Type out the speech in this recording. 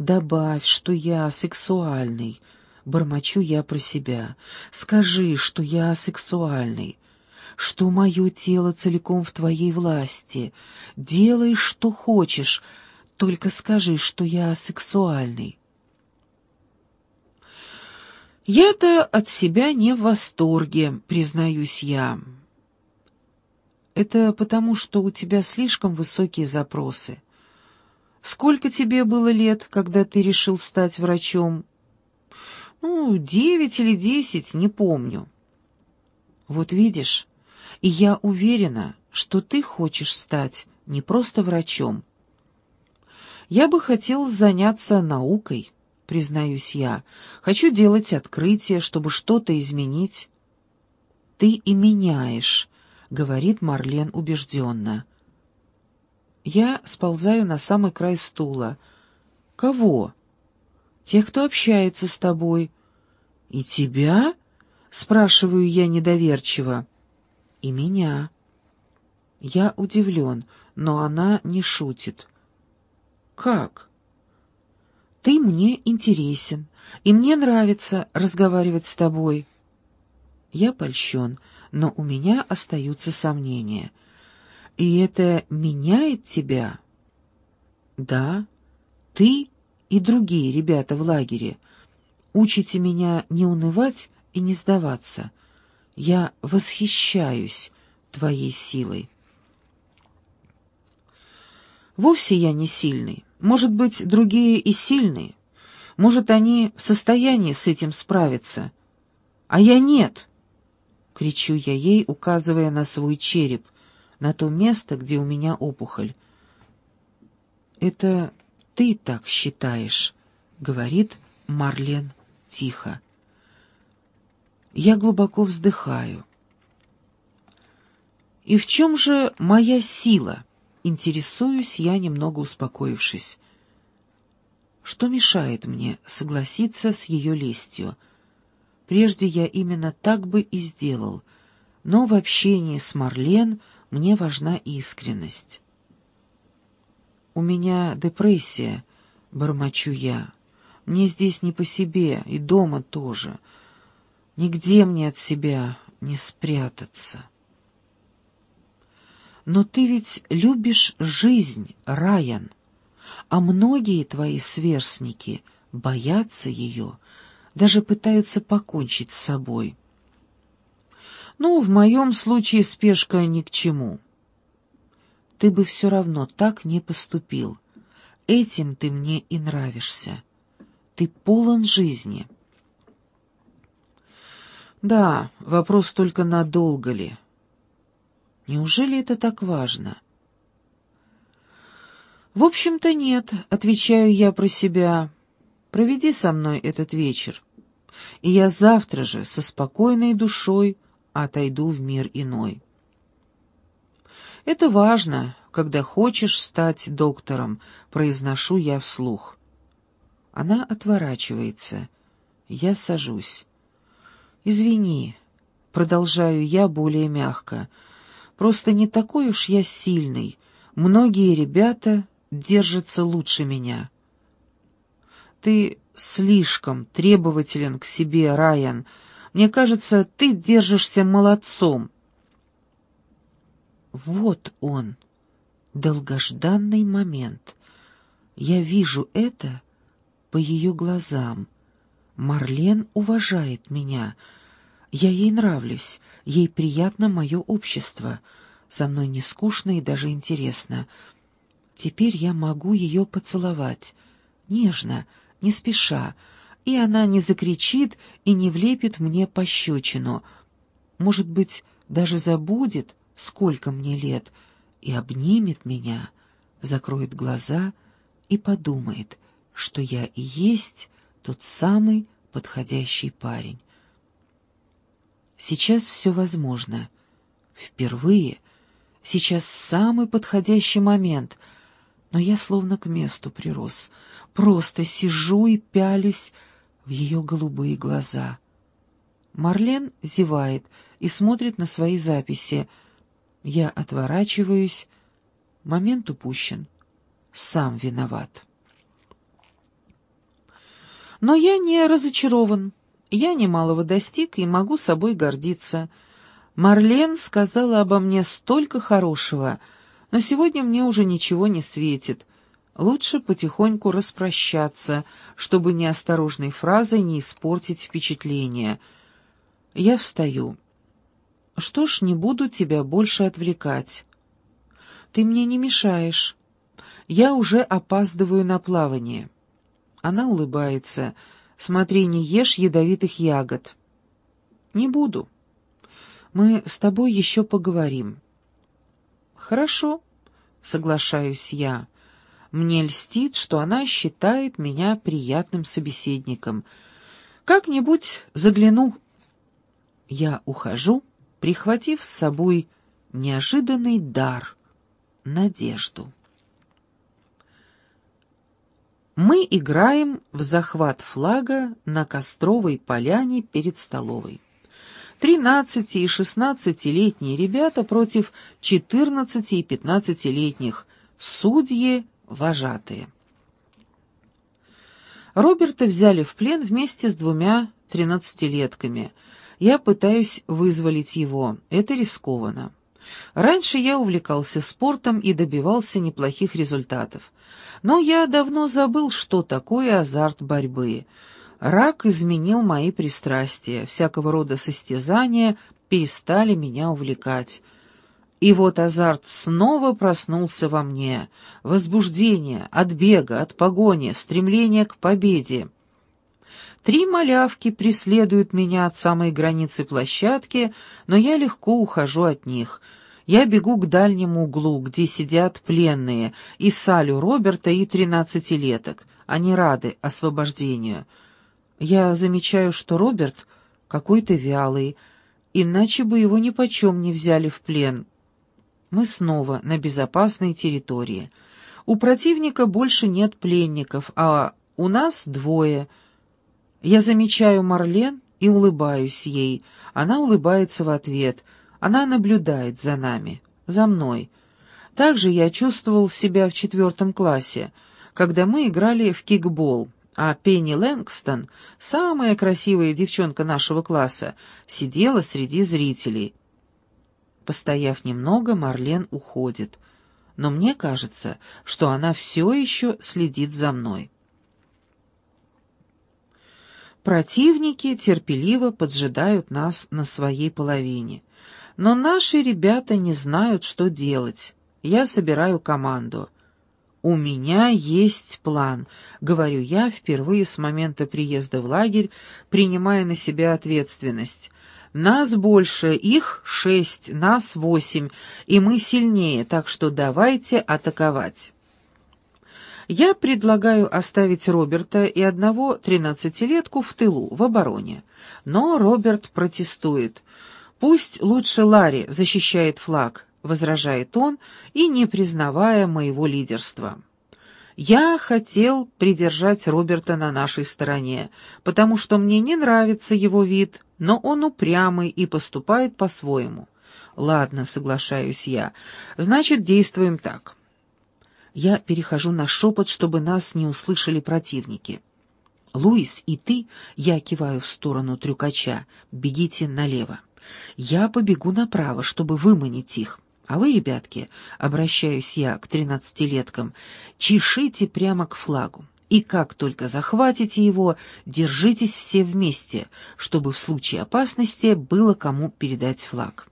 Добавь, что я сексуальный. Бормочу я про себя. Скажи, что я сексуальный. Что мое тело целиком в твоей власти. Делай, что хочешь. Только скажи, что я сексуальный. Я-то от себя не в восторге, признаюсь я. Это потому, что у тебя слишком высокие запросы. Сколько тебе было лет, когда ты решил стать врачом? Ну, девять или десять, не помню. Вот видишь, и я уверена, что ты хочешь стать не просто врачом. Я бы хотел заняться наукой, признаюсь я. Хочу делать открытия, чтобы что-то изменить. Ты и меняешь, говорит Марлен убежденно. Я сползаю на самый край стула. «Кого?» «Тех, кто общается с тобой». «И тебя?» — спрашиваю я недоверчиво. «И меня». Я удивлен, но она не шутит. «Как?» «Ты мне интересен, и мне нравится разговаривать с тобой». Я польщен, но у меня остаются сомнения. И это меняет тебя? Да, ты и другие ребята в лагере учите меня не унывать и не сдаваться. Я восхищаюсь твоей силой. Вовсе я не сильный. Может быть, другие и сильные. Может, они в состоянии с этим справиться. А я нет. Кричу я ей, указывая на свой череп — на то место, где у меня опухоль. «Это ты так считаешь», — говорит Марлен тихо. Я глубоко вздыхаю. «И в чем же моя сила?» — интересуюсь я, немного успокоившись. Что мешает мне согласиться с ее лестью? Прежде я именно так бы и сделал, но в общении с Марлен мне важна искренность. «У меня депрессия», — бормочу я. «Мне здесь не по себе, и дома тоже. Нигде мне от себя не спрятаться». «Но ты ведь любишь жизнь, Райан, а многие твои сверстники боятся ее, даже пытаются покончить с собой». Ну, в моем случае спешка ни к чему. Ты бы все равно так не поступил. Этим ты мне и нравишься. Ты полон жизни. Да, вопрос только надолго ли. Неужели это так важно? В общем-то нет, отвечаю я про себя. Проведи со мной этот вечер. И я завтра же со спокойной душой отойду в мир иной. «Это важно, когда хочешь стать доктором», — произношу я вслух. Она отворачивается. Я сажусь. «Извини», — продолжаю я более мягко, — «просто не такой уж я сильный. Многие ребята держатся лучше меня». «Ты слишком требователен к себе, Райан», мне кажется, ты держишься молодцом». Вот он, долгожданный момент. Я вижу это по ее глазам. Марлен уважает меня. Я ей нравлюсь, ей приятно мое общество. Со мной не скучно и даже интересно. Теперь я могу ее поцеловать. Нежно, не спеша, и она не закричит и не влепит мне пощечину. Может быть, даже забудет, сколько мне лет, и обнимет меня, закроет глаза и подумает, что я и есть тот самый подходящий парень. Сейчас все возможно. Впервые. Сейчас самый подходящий момент. Но я словно к месту прирос. Просто сижу и пялюсь в ее голубые глаза. Марлен зевает и смотрит на свои записи. Я отворачиваюсь. Момент упущен. Сам виноват. Но я не разочарован. Я немалого достиг и могу собой гордиться. Марлен сказала обо мне столько хорошего, но сегодня мне уже ничего не светит. Лучше потихоньку распрощаться, чтобы неосторожной фразой не испортить впечатление. Я встаю. Что ж, не буду тебя больше отвлекать. Ты мне не мешаешь. Я уже опаздываю на плавание. Она улыбается. Смотри, не ешь ядовитых ягод. Не буду. Мы с тобой еще поговорим. Хорошо, соглашаюсь я. Мне льстит, что она считает меня приятным собеседником. Как-нибудь загляну. Я ухожу, прихватив с собой неожиданный дар — надежду. Мы играем в захват флага на Костровой поляне перед столовой. Тринадцати и шестнадцатилетние ребята против четырнадцати и пятнадцатилетних, судьи, вожатые. Роберта взяли в плен вместе с двумя тринадцатилетками. Я пытаюсь вызволить его. Это рискованно. Раньше я увлекался спортом и добивался неплохих результатов. Но я давно забыл, что такое азарт борьбы. Рак изменил мои пристрастия, всякого рода состязания перестали меня увлекать. И вот азарт снова проснулся во мне. Возбуждение от бега, от погони, стремление к победе. Три малявки преследуют меня от самой границы площадки, но я легко ухожу от них — я бегу к дальнему углу, где сидят пленные, и Салю Роберта и тринадцатилеток. Они рады освобождению. Я замечаю, что Роберт какой-то вялый, иначе бы его ни почем не взяли в плен. Мы снова на безопасной территории. У противника больше нет пленников, а у нас двое. Я замечаю Марлен и улыбаюсь ей. Она улыбается в ответ — она наблюдает за нами, за мной. Также я чувствовал себя в четвертом классе, когда мы играли в кикбол, а Пенни Лэнгстон, самая красивая девчонка нашего класса, сидела среди зрителей. Постояв немного, Марлен уходит, но мне кажется, что она все еще следит за мной. Противники терпеливо поджидают нас на своей половине. Но наши ребята не знают, что делать. Я собираю команду. «У меня есть план», — говорю я впервые с момента приезда в лагерь, принимая на себя ответственность. «Нас больше, их шесть, нас восемь, и мы сильнее, так что давайте атаковать». Я предлагаю оставить Роберта и одного тринадцатилетку в тылу, в обороне. Но Роберт протестует. «Пусть лучше Ларри защищает флаг», — возражает он, и не признавая моего лидерства. «Я хотел придержать Роберта на нашей стороне, потому что мне не нравится его вид, но он упрямый и поступает по-своему». «Ладно, соглашаюсь я. Значит, действуем так». Я перехожу на шепот, чтобы нас не услышали противники. «Луис и ты», — я киваю в сторону трюкача, — «бегите налево». Я побегу направо, чтобы выманить их. А вы, ребятки, обращаюсь я к тринадцатилеткам, чешите прямо к флагу. И как только захватите его, держитесь все вместе, чтобы в случае опасности было кому передать флаг.